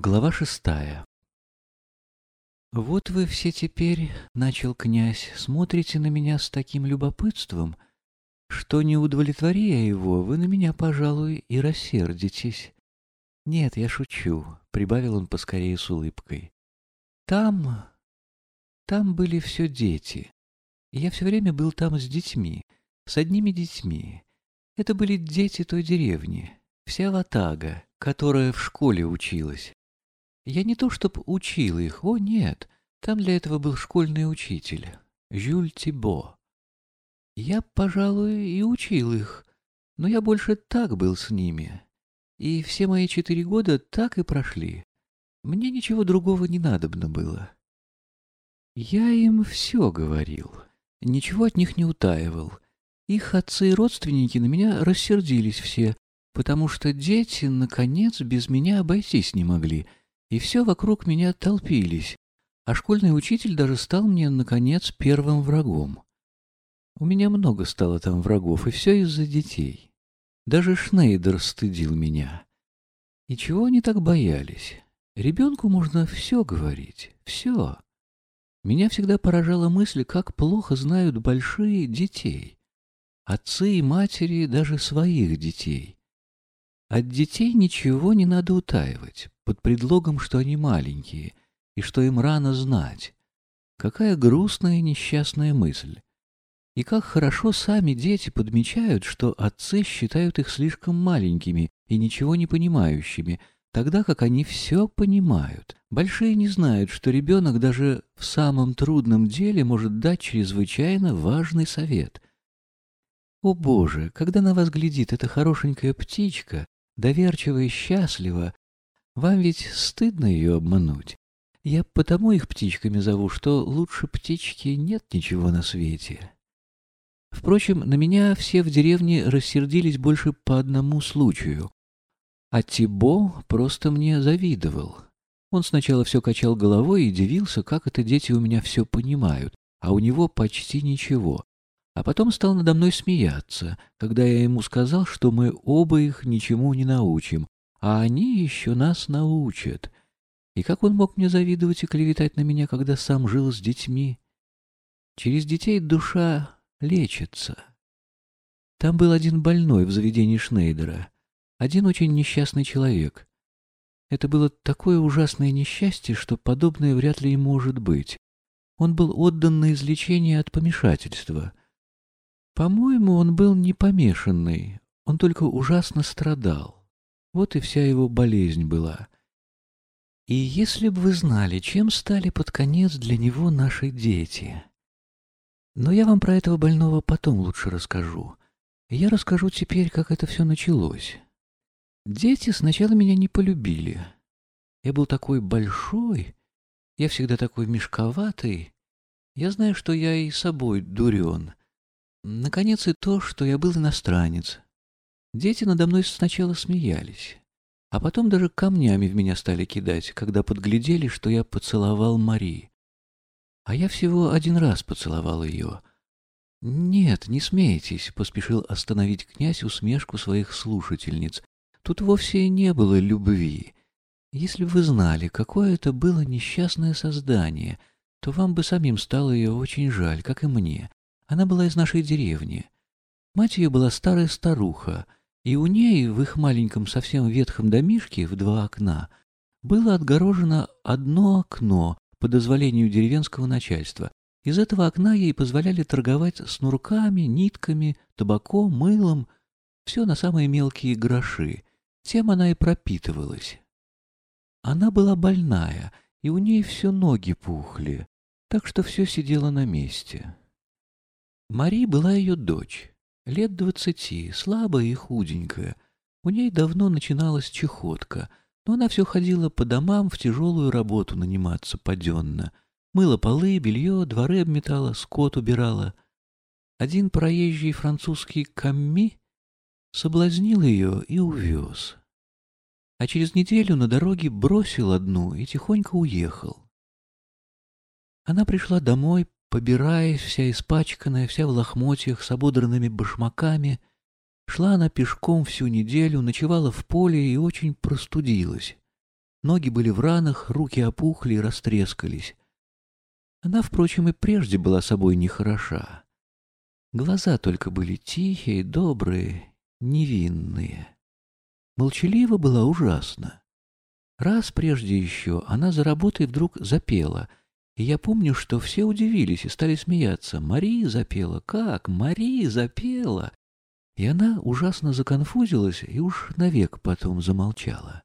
Глава шестая «Вот вы все теперь, — начал князь, — смотрите на меня с таким любопытством, что, не удовлетворя его, вы на меня, пожалуй, и рассердитесь. Нет, я шучу, — прибавил он поскорее с улыбкой. Там, там были все дети. Я все время был там с детьми, с одними детьми. Это были дети той деревни, вся ватага, которая в школе училась. Я не то чтоб учил их, о нет, там для этого был школьный учитель, Жюль Тибо. Я, пожалуй, и учил их, но я больше так был с ними. И все мои четыре года так и прошли. Мне ничего другого не надобно было. Я им все говорил, ничего от них не утаивал. Их отцы и родственники на меня рассердились все, потому что дети, наконец, без меня обойтись не могли — и все вокруг меня толпились, а школьный учитель даже стал мне, наконец, первым врагом. У меня много стало там врагов, и все из-за детей. Даже Шнейдер стыдил меня. И чего они так боялись? Ребенку можно все говорить, все. Меня всегда поражала мысль, как плохо знают большие детей. Отцы и матери даже своих детей. От детей ничего не надо утаивать, под предлогом, что они маленькие, и что им рано знать. Какая грустная и несчастная мысль. И как хорошо сами дети подмечают, что отцы считают их слишком маленькими и ничего не понимающими, тогда как они все понимают. Большие не знают, что ребенок даже в самом трудном деле может дать чрезвычайно важный совет. О Боже, когда на вас глядит эта хорошенькая птичка, доверчиво и счастливо, вам ведь стыдно ее обмануть. Я потому их птичками зову, что лучше птички нет ничего на свете. Впрочем, на меня все в деревне рассердились больше по одному случаю. А Тибо просто мне завидовал. Он сначала все качал головой и дивился, как это дети у меня все понимают, а у него почти ничего а потом стал надо мной смеяться, когда я ему сказал, что мы оба их ничему не научим, а они еще нас научат. И как он мог мне завидовать и клеветать на меня, когда сам жил с детьми? Через детей душа лечится. Там был один больной в заведении Шнейдера, один очень несчастный человек. Это было такое ужасное несчастье, что подобное вряд ли и может быть. Он был отдан на излечение от помешательства — по-моему, он был не помешанный, он только ужасно страдал. Вот и вся его болезнь была. И если бы вы знали, чем стали под конец для него наши дети. Но я вам про этого больного потом лучше расскажу. Я расскажу теперь, как это все началось. Дети сначала меня не полюбили. Я был такой большой, я всегда такой мешковатый. Я знаю, что я и собой дурен. Наконец и то, что я был иностранец. Дети надо мной сначала смеялись, а потом даже камнями в меня стали кидать, когда подглядели, что я поцеловал Мари. А я всего один раз поцеловал ее. «Нет, не смейтесь», — поспешил остановить князь усмешку своих слушательниц. «Тут вовсе не было любви. Если бы вы знали, какое это было несчастное создание, то вам бы самим стало ее очень жаль, как и мне. Она была из нашей деревни. Мать ее была старая старуха, и у ней в их маленьком совсем ветхом домишке в два окна было отгорожено одно окно по дозволению деревенского начальства. Из этого окна ей позволяли торговать снурками, нитками, табаком, мылом, все на самые мелкие гроши. Тем она и пропитывалась. Она была больная, и у ней все ноги пухли, так что все сидело на месте. Мари была ее дочь, лет двадцати, слабая и худенькая. У ней давно начиналась чехотка, но она все ходила по домам в тяжелую работу наниматься паденно. Мыла полы, белье, дворы обметала, скот убирала. Один проезжий французский камми соблазнил ее и увез. А через неделю на дороге бросил одну и тихонько уехал. Она пришла домой, Побираясь, вся испачканная, вся в лохмотьях, с ободранными башмаками, шла она пешком всю неделю, ночевала в поле и очень простудилась. Ноги были в ранах, руки опухли и растрескались. Она, впрочем, и прежде была собой нехороша. Глаза только были тихие, добрые, невинные. Молчалива была ужасно. Раз прежде еще она за работой вдруг запела, и я помню, что все удивились и стали смеяться. «Мари запела! Как? Мари запела!» И она ужасно законфузилась и уж навек потом замолчала.